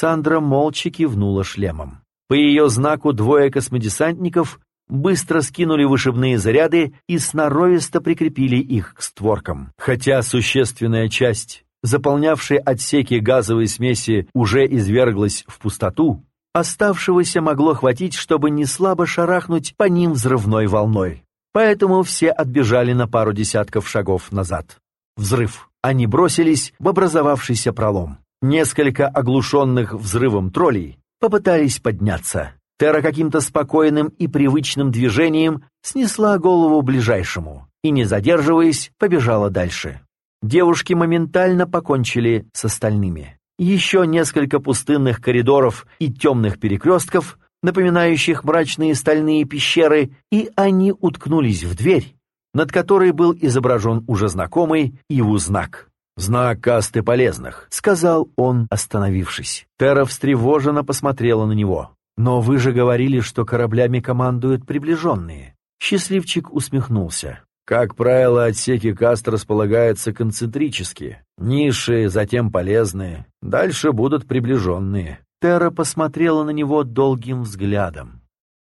Сандра молча кивнула шлемом. По ее знаку двое космодесантников быстро скинули вышибные заряды и сноровисто прикрепили их к створкам. Хотя существенная часть, заполнявшей отсеки газовой смеси, уже изверглась в пустоту, оставшегося могло хватить, чтобы не слабо шарахнуть по ним взрывной волной. Поэтому все отбежали на пару десятков шагов назад. Взрыв. Они бросились в образовавшийся пролом. Несколько оглушенных взрывом троллей попытались подняться. Тера каким-то спокойным и привычным движением снесла голову ближайшему и, не задерживаясь, побежала дальше. Девушки моментально покончили с остальными. Еще несколько пустынных коридоров и темных перекрестков, напоминающих мрачные стальные пещеры, и они уткнулись в дверь, над которой был изображен уже знакомый Иву знак. «Знак касты полезных», — сказал он, остановившись. Тера встревоженно посмотрела на него. «Но вы же говорили, что кораблями командуют приближенные». Счастливчик усмехнулся. Как правило, отсеки каст располагаются концентрически. Низшие, затем полезные. Дальше будут приближенные. Тера посмотрела на него долгим взглядом.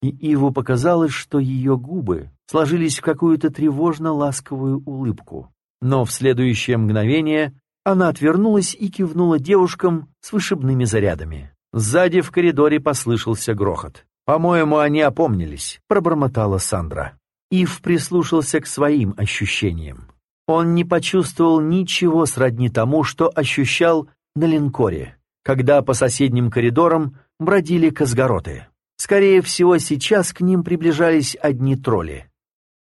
И Иву показалось, что ее губы сложились в какую-то тревожно-ласковую улыбку. Но в следующее мгновение она отвернулась и кивнула девушкам с вышибными зарядами. Сзади в коридоре послышался грохот. «По-моему, они опомнились», — пробормотала Сандра. Ив прислушался к своим ощущениям. Он не почувствовал ничего сродни тому, что ощущал на линкоре, когда по соседним коридорам бродили казгороты. Скорее всего, сейчас к ним приближались одни тролли.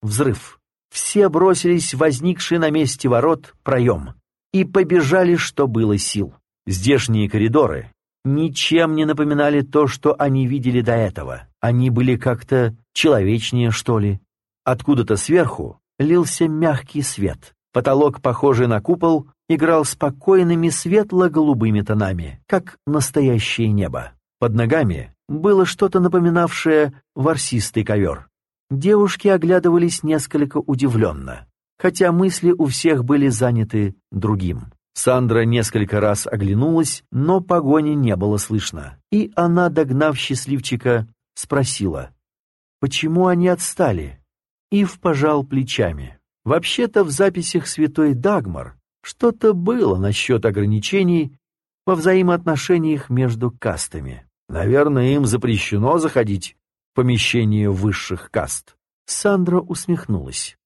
Взрыв все бросились в возникший на месте ворот проем и побежали, что было сил. Здешние коридоры ничем не напоминали то, что они видели до этого. Они были как-то человечнее, что ли. Откуда-то сверху лился мягкий свет. Потолок, похожий на купол, играл спокойными светло-голубыми тонами, как настоящее небо. Под ногами было что-то напоминавшее ворсистый ковер. Девушки оглядывались несколько удивленно, хотя мысли у всех были заняты другим. Сандра несколько раз оглянулась, но погони не было слышно, и она, догнав счастливчика, спросила, почему они отстали? Ив пожал плечами. Вообще-то в записях святой Дагмар что-то было насчет ограничений во взаимоотношениях между кастами. Наверное, им запрещено заходить помещение высших каст. Сандра усмехнулась.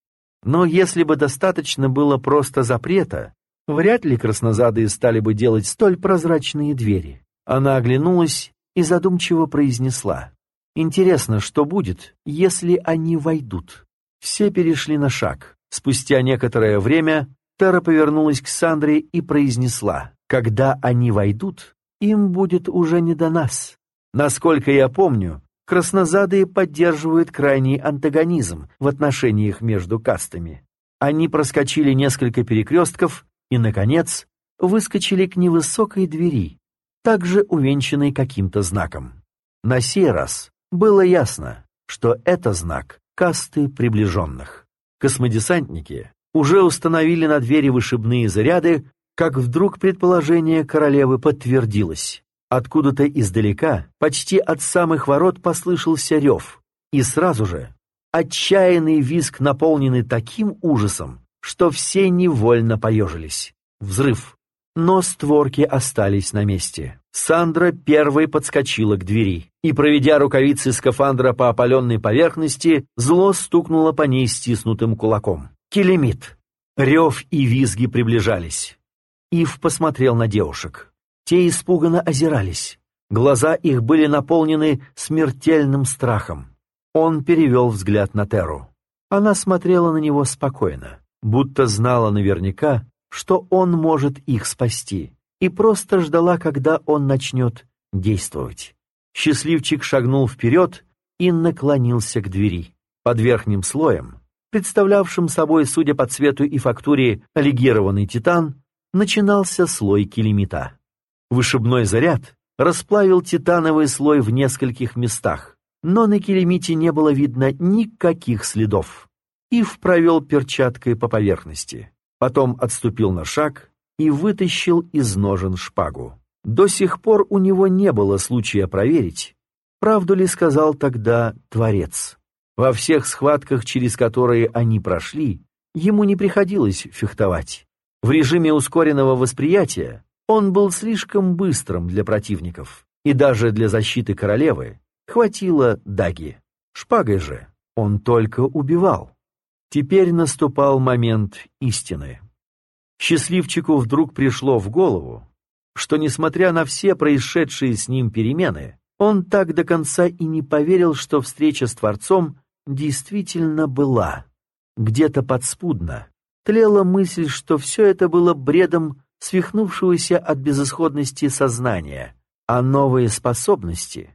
Но если бы достаточно было просто запрета, вряд ли краснозадые стали бы делать столь прозрачные двери. Она оглянулась и задумчиво произнесла. «Интересно, что будет, если они войдут?» Все перешли на шаг. Спустя некоторое время Тара повернулась к Сандре и произнесла. «Когда они войдут, им будет уже не до нас. Насколько я помню, краснозадые поддерживают крайний антагонизм в отношениях между кастами. Они проскочили несколько перекрестков и, наконец, выскочили к невысокой двери, также увенчанной каким-то знаком. На сей раз было ясно, что это знак касты приближенных. Космодесантники уже установили на двери вышибные заряды, как вдруг предположение королевы подтвердилось. Откуда-то издалека, почти от самых ворот, послышался рев, и сразу же отчаянный визг, наполненный таким ужасом, что все невольно поежились. Взрыв. Но створки остались на месте. Сандра первой подскочила к двери и, проведя рукавицы скафандра по опаленной поверхности, зло стукнула по ней стиснутым кулаком. Келемит. Рев и визги приближались. Ив посмотрел на девушек. Те испуганно озирались. Глаза их были наполнены смертельным страхом. Он перевел взгляд на Теру. Она смотрела на него спокойно, будто знала наверняка, что он может их спасти, и просто ждала, когда он начнет действовать. Счастливчик шагнул вперед и наклонился к двери. Под верхним слоем, представлявшим собой, судя по цвету и фактуре, легированный титан, начинался слой килимита. Вышибной заряд расплавил титановый слой в нескольких местах, но на килимите не было видно никаких следов. Ив провел перчаткой по поверхности, потом отступил на шаг и вытащил из ножен шпагу. До сих пор у него не было случая проверить, правду ли сказал тогда Творец. Во всех схватках, через которые они прошли, ему не приходилось фехтовать. В режиме ускоренного восприятия он был слишком быстрым для противников, и даже для защиты королевы хватило даги. Шпагой же он только убивал. Теперь наступал момент истины. Счастливчику вдруг пришло в голову, что, несмотря на все происшедшие с ним перемены, он так до конца и не поверил, что встреча с Творцом действительно была. Где-то подспудно тлела мысль, что все это было бредом свихнувшегося от безысходности сознания, а новые способности.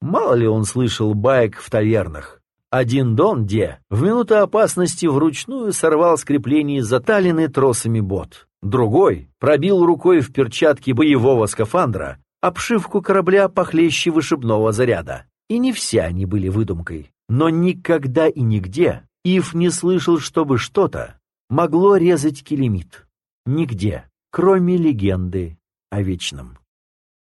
Мало ли он слышал баек в тавернах. Один Дон Де в минуту опасности вручную сорвал с креплений заталенный тросами бот. Другой пробил рукой в перчатке боевого скафандра обшивку корабля похлеще вышибного заряда. И не все они были выдумкой. Но никогда и нигде Ив не слышал, чтобы что-то могло резать килимит. Нигде, кроме легенды о вечном.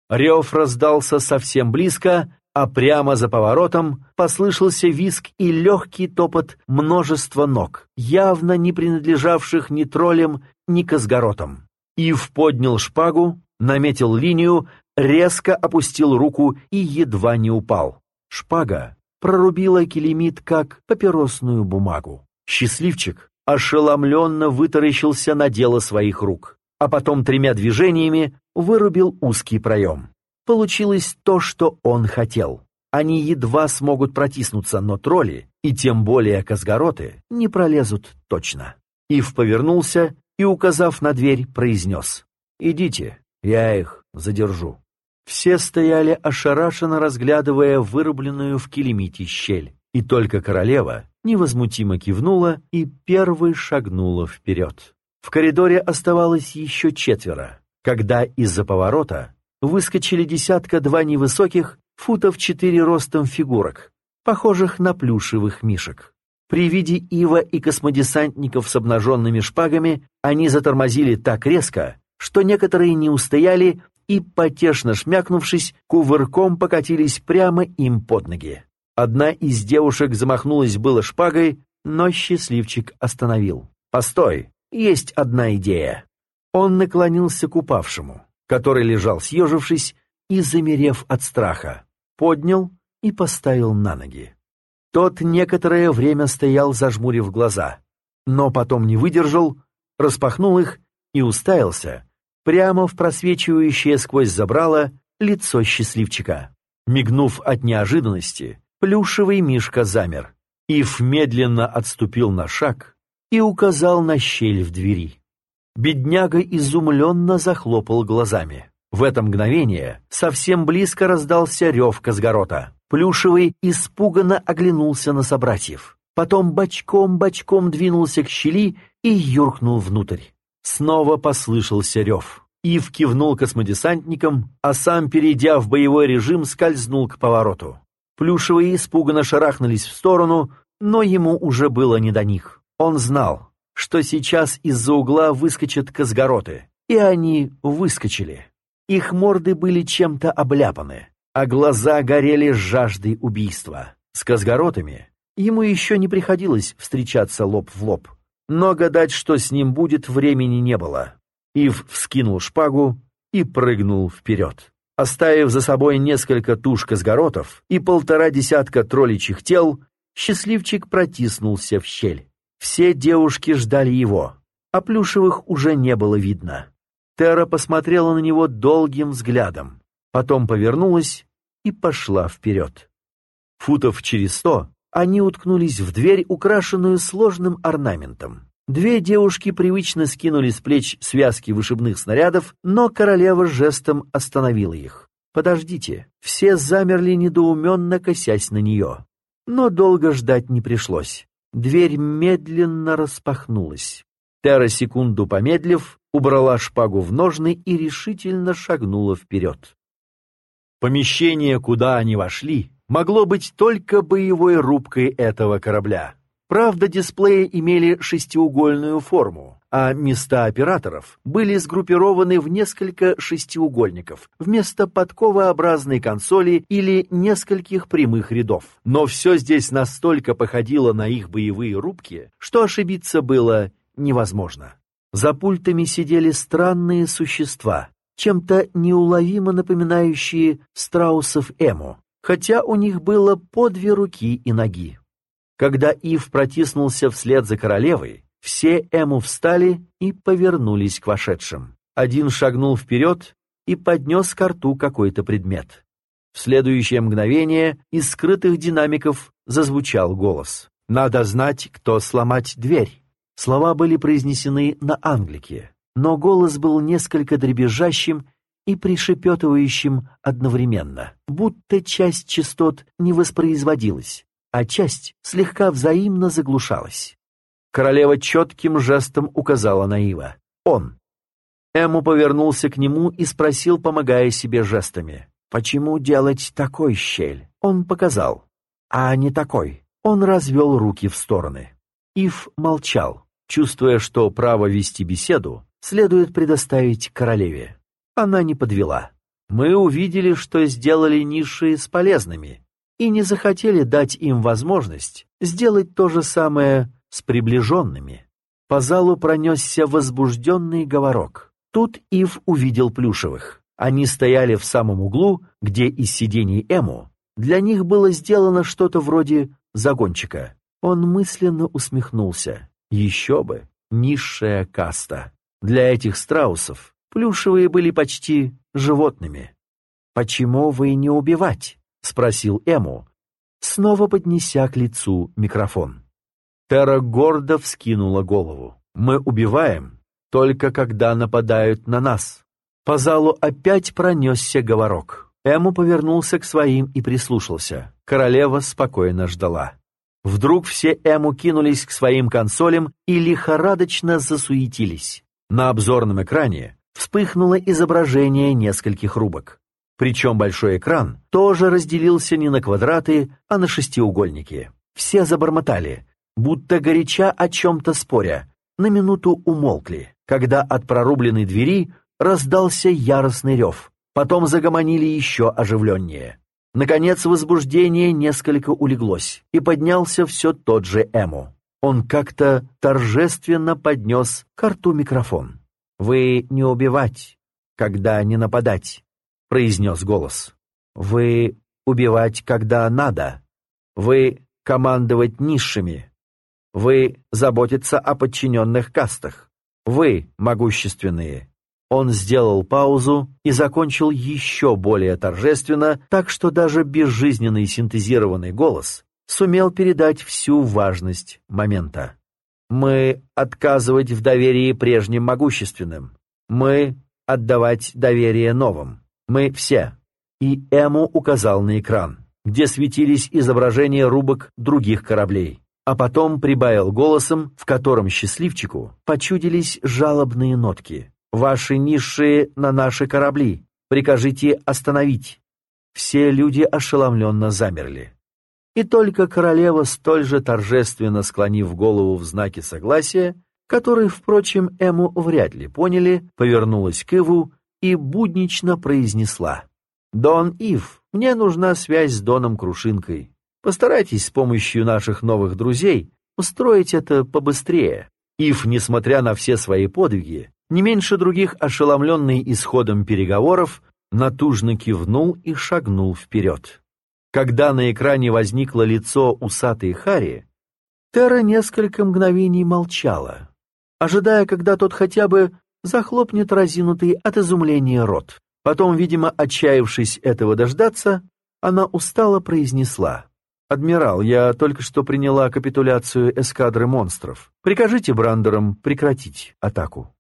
Рев раздался совсем близко, а прямо за поворотом послышался виск и легкий топот множества ног, явно не принадлежавших ни троллям, ни козгоротам. Ив поднял шпагу, наметил линию, резко опустил руку и едва не упал. Шпага прорубила килимит, как папиросную бумагу. Счастливчик ошеломленно вытаращился на дело своих рук, а потом тремя движениями вырубил узкий проем. Получилось то, что он хотел. Они едва смогут протиснуться, но тролли, и тем более козгороты, не пролезут точно. Ив повернулся и, указав на дверь, произнес «Идите, я их задержу». Все стояли ошарашенно, разглядывая вырубленную в килимите щель, и только королева невозмутимо кивнула и первой шагнула вперед. В коридоре оставалось еще четверо, когда из-за поворота выскочили десятка-два невысоких, футов четыре ростом фигурок, похожих на плюшевых мишек. При виде Ива и космодесантников с обнаженными шпагами они затормозили так резко, что некоторые не устояли и, потешно шмякнувшись, кувырком покатились прямо им под ноги. Одна из девушек замахнулась было шпагой, но счастливчик остановил. «Постой, есть одна идея». Он наклонился к упавшему, который лежал съежившись и замерев от страха, поднял и поставил на ноги. Тот некоторое время стоял, зажмурив глаза, но потом не выдержал, распахнул их и уставился прямо в просвечивающее сквозь забрало лицо счастливчика. Мигнув от неожиданности, плюшевый мишка замер. Ив медленно отступил на шаг и указал на щель в двери. Бедняга изумленно захлопал глазами. В это мгновение совсем близко раздался рев Казгорота. Плюшевый испуганно оглянулся на собратьев. Потом бочком-бочком двинулся к щели и юркнул внутрь. Снова послышался рев. Ив кивнул космодесантникам, а сам, перейдя в боевой режим, скользнул к повороту. Плюшевые испуганно шарахнулись в сторону, но ему уже было не до них. Он знал, что сейчас из-за угла выскочат козгороты, и они выскочили. Их морды были чем-то обляпаны, а глаза горели жаждой убийства. С козгоротами ему еще не приходилось встречаться лоб в лоб. Но гадать, что с ним будет, времени не было. Ив вскинул шпагу и прыгнул вперед. Оставив за собой несколько туш козгоротов и полтора десятка тролличьих тел, счастливчик протиснулся в щель. Все девушки ждали его, а плюшевых уже не было видно. Тера посмотрела на него долгим взглядом, потом повернулась и пошла вперед. Футов через сто они уткнулись в дверь, украшенную сложным орнаментом. Две девушки привычно скинули с плеч связки вышибных снарядов, но королева жестом остановила их. «Подождите». Все замерли недоуменно, косясь на нее. Но долго ждать не пришлось. Дверь медленно распахнулась. Тера, секунду помедлив, убрала шпагу в ножны и решительно шагнула вперед. Помещение, куда они вошли, могло быть только боевой рубкой этого корабля. Правда, дисплеи имели шестиугольную форму, а места операторов были сгруппированы в несколько шестиугольников вместо подковообразной консоли или нескольких прямых рядов. Но все здесь настолько походило на их боевые рубки, что ошибиться было невозможно. За пультами сидели странные существа, чем-то неуловимо напоминающие страусов Эму, хотя у них было по две руки и ноги. Когда Ив протиснулся вслед за королевой, все Эму встали и повернулись к вошедшим. Один шагнул вперед и поднес к рту какой-то предмет. В следующее мгновение из скрытых динамиков зазвучал голос. «Надо знать, кто сломать дверь». Слова были произнесены на англике, но голос был несколько дребезжащим и пришепетывающим одновременно, будто часть частот не воспроизводилась а часть слегка взаимно заглушалась. Королева четким жестом указала на Ива. «Он». Эму повернулся к нему и спросил, помогая себе жестами. «Почему делать такой щель?» Он показал. «А не такой». Он развел руки в стороны. Ив молчал, чувствуя, что право вести беседу следует предоставить королеве. Она не подвела. Мы увидели, что сделали ниши с полезными, и не захотели дать им возможность сделать то же самое с приближенными. По залу пронесся возбужденный говорок. Тут Ив увидел Плюшевых. Они стояли в самом углу, где из сидений Эму для них было сделано что-то вроде загончика. Он мысленно усмехнулся. Еще бы, низшая каста. Для этих страусов плюшевые были почти животными. «Почему вы не убивать?» — спросил Эму, снова поднеся к лицу микрофон. Тера гордо вскинула голову. «Мы убиваем, только когда нападают на нас». По залу опять пронесся говорок. Эму повернулся к своим и прислушался. Королева спокойно ждала. Вдруг все Эму кинулись к своим консолям и лихорадочно засуетились. На обзорном экране вспыхнуло изображение нескольких рубок. Причем большой экран тоже разделился не на квадраты, а на шестиугольники. Все забормотали, будто горяча о чем-то споря. На минуту умолкли, когда от прорубленной двери раздался яростный рев. Потом загомонили еще оживленнее. Наконец возбуждение несколько улеглось, и поднялся все тот же Эму. Он как-то торжественно поднес к рту микрофон. «Вы не убивать, когда не нападать. — произнес голос. «Вы убивать, когда надо. Вы командовать низшими. Вы заботиться о подчиненных кастах. Вы могущественные». Он сделал паузу и закончил еще более торжественно, так что даже безжизненный синтезированный голос сумел передать всю важность момента. «Мы отказывать в доверии прежним могущественным. Мы отдавать доверие новым. Мы все. И Эму указал на экран, где светились изображения рубок других кораблей. А потом прибавил голосом, в котором счастливчику почудились жалобные нотки. «Ваши низшие на наши корабли. Прикажите остановить». Все люди ошеломленно замерли. И только королева, столь же торжественно склонив голову в знаке согласия, который, впрочем, Эму вряд ли поняли, повернулась к Иву и буднично произнесла. «Дон Ив, мне нужна связь с Доном Крушинкой. Постарайтесь с помощью наших новых друзей устроить это побыстрее». Ив, несмотря на все свои подвиги, не меньше других ошеломленный исходом переговоров, натужно кивнул и шагнул вперед. Когда на экране возникло лицо усатой Хари, Тера несколько мгновений молчала, ожидая, когда тот хотя бы захлопнет разинутый от изумления рот. Потом, видимо, отчаявшись этого дождаться, она устало произнесла. «Адмирал, я только что приняла капитуляцию эскадры монстров. Прикажите Брандерам прекратить атаку».